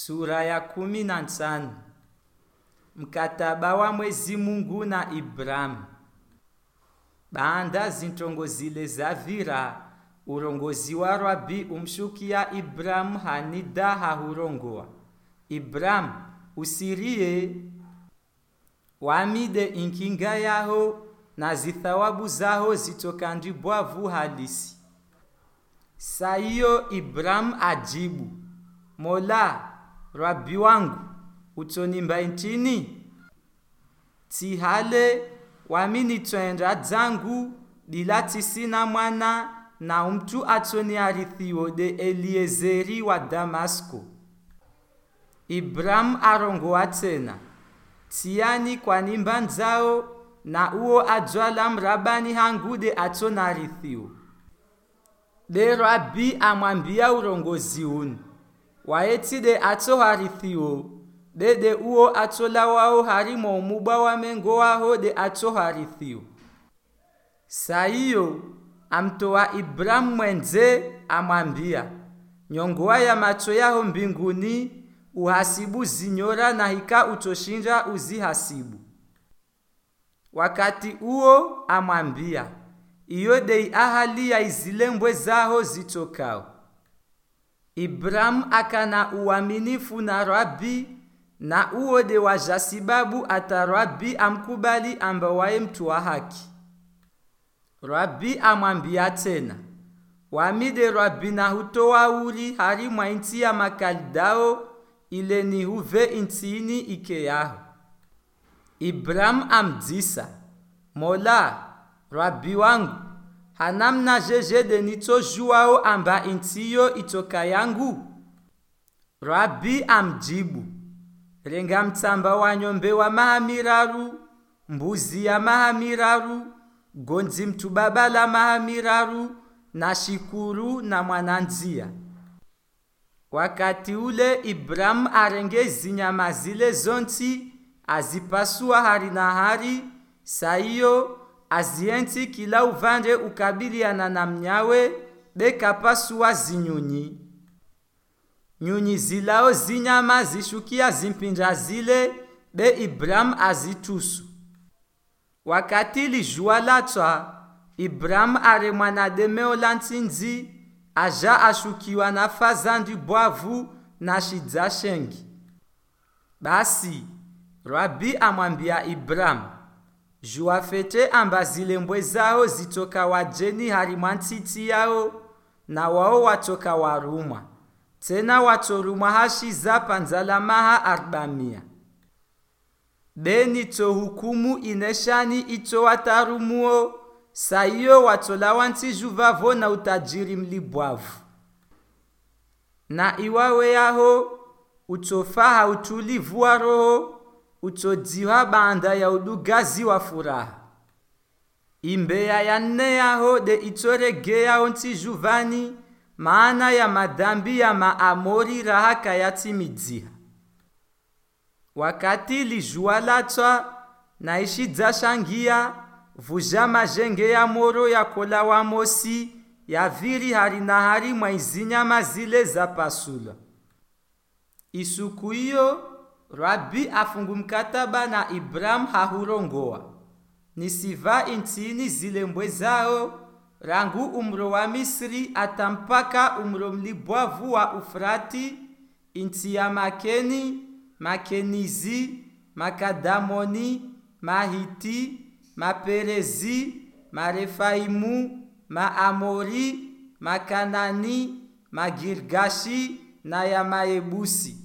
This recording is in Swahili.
Sura ya kumi na tano. Mkataba wa Mwezi Mungu na Ibrahimu. banda zintongozile za vira urongozi wa Rabi umshukia Ibrahimu hanida hahurongoa Ibrahimu usirie wamide inkinga yaho na zithawabu zaho zitoka ndibwavu halisi saiyo Ibrahimu ajibu mola Rabi wangu utonimba intini tihale wamini twenda dzangu dilati tisina mwana na umtu atsoni arithiwo de Eliezeri wa Damasko. Ibrahimu arongoa tena tiani kwa nimba nzao na uo adzwala mrabani hangu de atona arithiwo? De Rabi amwambia urongozi unu waeti de ato harithiwo dede uo atola wao harimo umubwa wamengo waho de iyo saiyo amtoa Ibrahimu mwenze amwambia nyongoa ya macho yaho mbinguni uhasibu zinyora na hika utoshinja uzihasibu. Wakati uo amwambia iyo dei ahali ya izilembwe zaho zitokao Ibrahimu akana uaminifu na Rabi na uo de wajasibabu ata Rabi amkubali ambawaye mtu wa haki. Rabi amwambia tena wamide Rabi na hutoa uri hari mwa inti ya Makaldao ile ni huve ike yaho. Ibrahimu amdisa mola Rabi wangu hanamna jejede nitojuwao amba intiyo itoka yangu. Rabi amjibu. Renga mtsamba wa nyombe wa mahamiraru mbuzi ya mahamiraru gonzi mtubaba la mahamiraru na shikuru na mwananzia. Wakati ule Ibrahimu arenge zinyama zile zonti azipasua hari na hari saiyo azienti kila uvande ukabiliana na mnyawe bekapasuwa zinyunyi. Nyunyi zilao zinyama zishukia zimpinja zile be Ibrahimu azitusu. Wakati lijua latwa Ibrahimu are mwanademeo la ntsinzi aja ashukiwa na fazandi bwavu na shidza shengi. Basi Rabi amwambia Ibrahimu jua fete amba zilembwe zao zitoka wajeni hari mwantiti yao na wao watoka warumwa tena watorumwa hashiza panzalamaha arbamia beni to hukumu ineshani ito watarumuo saiyo watola wanti juvavo na utajiri mlibwavu. Na iwawe yaho utofaha utulivu wa roho utodziwa banda ya udugazi wa furaha. Imbeya ya nne yaho de itoregeyaho nti maana ya madhambi ya maamori raha kayatimidziha wakati lizhuwa latswa na ishidza shangiya vuzha mazhenge ya moro ya kola wa mosi ya viri hari na hari mwa izinyama zile za pasula isuku iyo Rabi afungu mkataba na Ibrahimu hahurongoa nisiva intini zilembwe zao. Rangu umro wa Misri atampaka umro mlibwavu wa Ufrati. Inti ya Makeni Makenizi Makadamoni Mahiti Maperezi Marefaimu Maamori Makanani Magirgashi na ya Maebusi